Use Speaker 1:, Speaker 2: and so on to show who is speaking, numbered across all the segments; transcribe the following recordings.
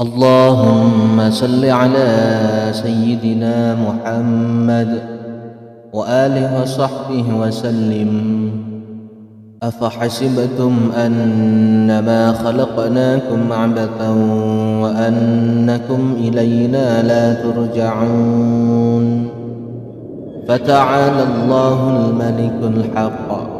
Speaker 1: اللهم صل على سيدنا محمد وآله وصحبه وسلم. أفحسبتم أنما خلقناكم عبثا وأنكم إلينا لا ترجعون. فتعالى الله الملك الحق.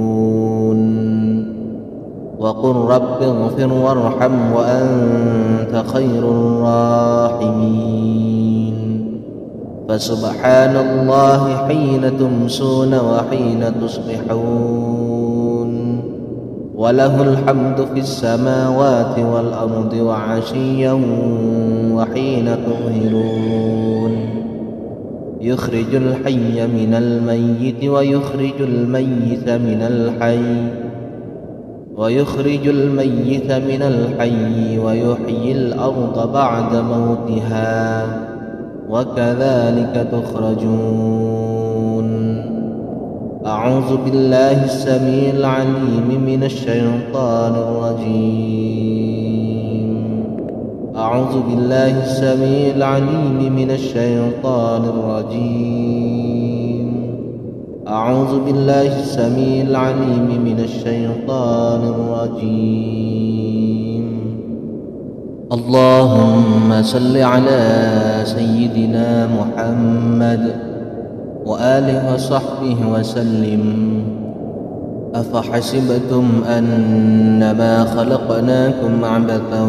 Speaker 1: وقل رب اغفر وارحم وأنت خير الراحمين. فسبحان الله حين تمسون وحين تصبحون. وله الحمد في السماوات والأرض وعشيا وحين تظهرون. يخرج الحي من الميت ويخرج الميت من الحي. ويخرج الميت من الحي ويحيي الأرض بعد موتها وكذلك تخرجون. أعوذ بالله السميع العليم من الشيطان الرجيم. أعوذ بالله السميع العليم من الشيطان الرجيم. أعوذ بالله السميع العليم من الشيطان الرجيم. اللهم صل على سيدنا محمد وآله وصحبه وسلم. أفحسبتم أنما خلقناكم عبثا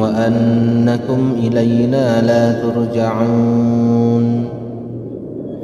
Speaker 1: وأنكم إلينا لا ترجعون.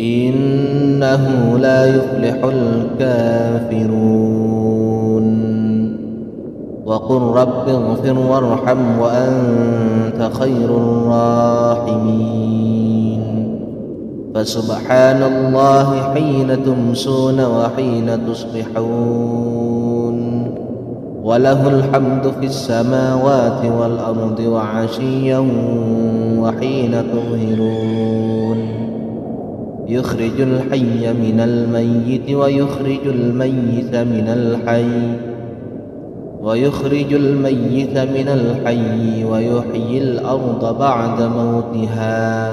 Speaker 1: إنه لا يفلح الكافرون. وقل رب اغفر وارحم وأنت خير الراحمين. فسبحان الله حين تمسون وحين تصبحون. وله الحمد في السماوات والأرض وعشيا وحين تظهرون. يخرج الحي من الميت ويخرج الميت من الحي ويخرج الميت من الحي ويحيي الأرض بعد موتها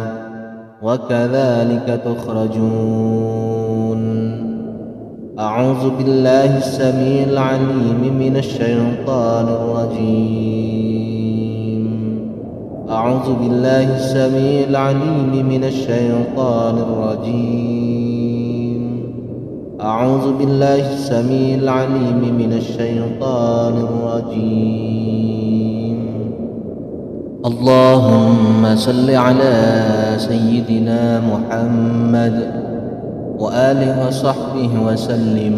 Speaker 1: وكذلك تخرجون. أعوذ بالله السميع العليم من الشيطان الرجيم. أعوذ بالله السميع العليم من الشيطان الرجيم. أعوذ بالله السميع العليم من الشيطان الرجيم. اللهم صل على سيدنا محمد وآله وصحبه وسلم.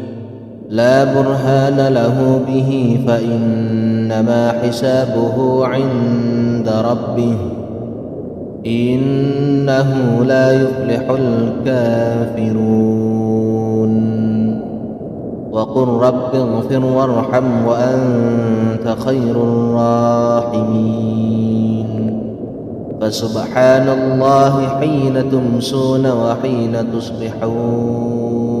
Speaker 1: لا برهان له به فإنما حسابه عند ربه. إنه لا يفلح الكافرون. وقل رب اغفر وارحم وأنت خير الراحمين. فسبحان الله حين تمسون وحين تصبحون.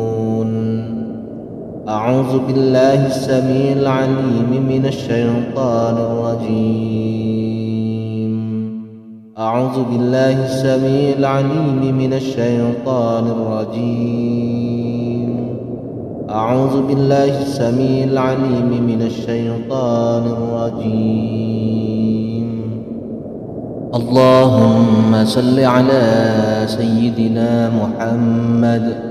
Speaker 1: أعوذ بالله السميع العليم من الشيطان الرجيم. أعوذ بالله السميع العليم من الشيطان الرجيم. أعوذ بالله السميع العليم من الشيطان الرجيم. اللهم صل على سيدنا محمد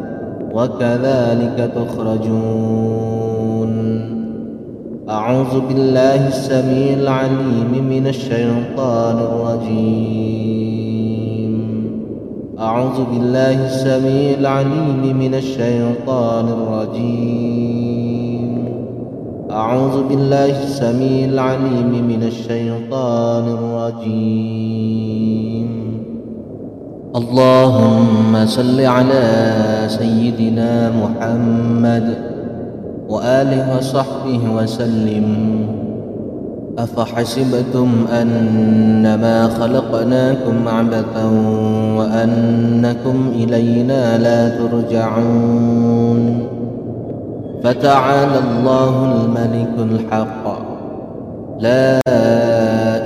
Speaker 1: وكذلك تخرجون. أعوذ بالله السميع العليم من الشيطان الرجيم. أعوذ بالله السميع العليم من الشيطان الرجيم. أعوذ بالله السميع العليم من الشيطان الرجيم. اللهم صل على سيدنا محمد وآله وصحبه وسلم. أفحسبتم أنما خلقناكم عبثا وأنكم إلينا لا ترجعون. فتعالى الله الملك الحق. لا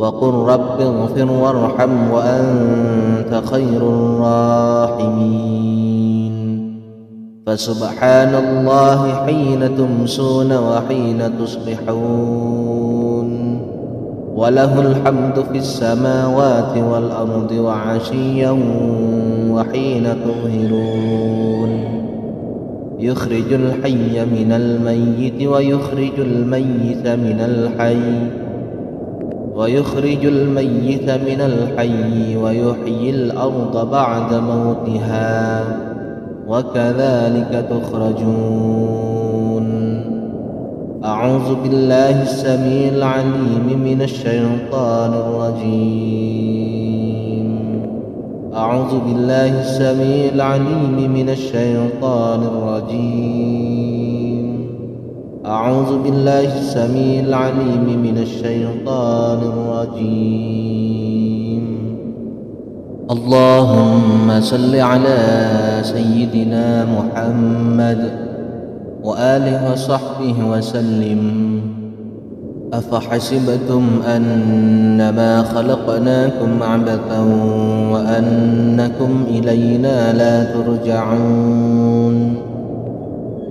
Speaker 1: وقل رب اغفر وارحم وأنت خير الراحمين. فسبحان الله حين تمسون وحين تصبحون. وله الحمد في السماوات والأرض وعشيا وحين تظهرون. يخرج الحي من الميت ويخرج الميت من الحي. ويخرج الميت من الحي ويحيي الأرض بعد موتها وكذلك تخرجون. أعوذ بالله السميع العليم من الشيطان الرجيم. أعوذ بالله السميع العليم من الشيطان الرجيم. أعوذ بالله السميع العليم من الشيطان الرجيم. اللهم صل على سيدنا محمد وآله وصحبه وسلم. أفحسبتم أنما خلقناكم عبثا وأنكم إلينا لا ترجعون؟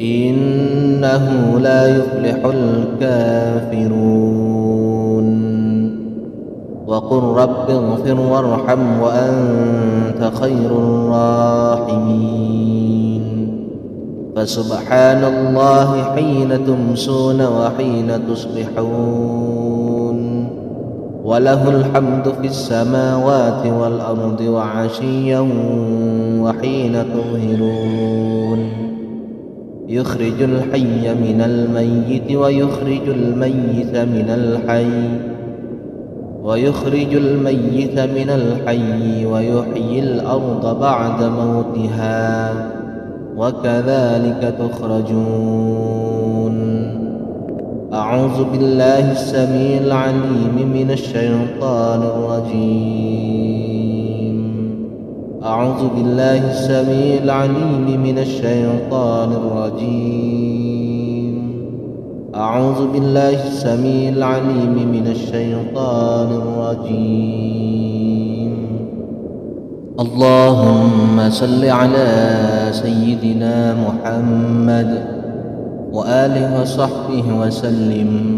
Speaker 1: إنه لا يفلح الكافرون. وقل رب اغفر وارحم وأنت خير الراحمين. فسبحان الله حين تمسون وحين تصبحون. وله الحمد في السماوات والأرض وعشيا وحين تظهرون. يخرج الحي من الميت ويخرج الميت من الحي ويخرج الميت من الحي ويحيي الأرض بعد موتها وكذلك تخرجون. أعوذ بالله السميع العليم من الشيطان الرجيم. أعوذ بالله السميع العليم من الشيطان الرجيم. أعوذ بالله السميع العليم من الشيطان الرجيم. اللهم صل على سيدنا محمد وآله وصحبه وسلم.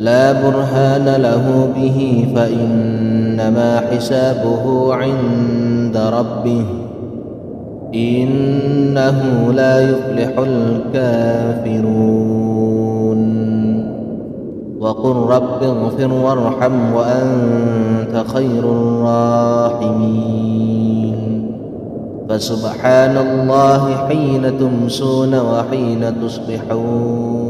Speaker 1: لا برهان له به فإنما حسابه عند ربه. إنه لا يفلح الكافرون. وقل رب اغفر وارحم وأنت خير الراحمين. فسبحان الله حين تمسون وحين تصبحون.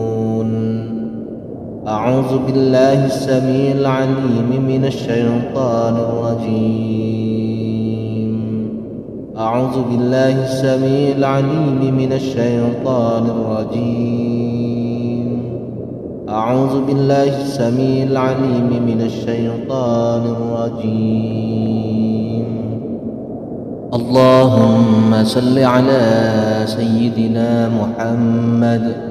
Speaker 1: أعوذ بالله السميع العليم من الشيطان الرجيم. أعوذ بالله السميع العليم من الشيطان الرجيم. أعوذ بالله السميع العليم من الشيطان الرجيم. اللهم صل على سيدنا محمد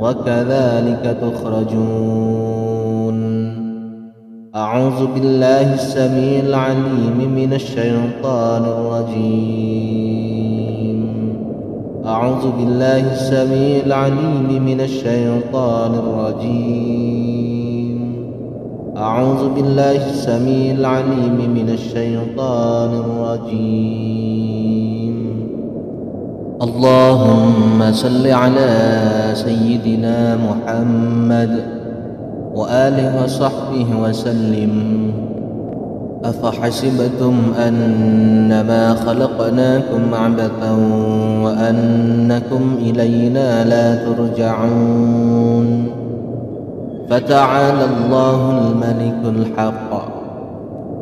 Speaker 1: وكذلك تخرجون. أعوذ بالله السميع العليم من الشيطان الرجيم. أعوذ بالله السميع العليم من الشيطان الرجيم. أعوذ بالله السميع العليم من الشيطان الرجيم. اللهم صل على سيدنا محمد وآله وصحبه وسلم. أفحسبتم أنما خلقناكم عبثا وأنكم إلينا لا ترجعون. فتعالى الله الملك الحق.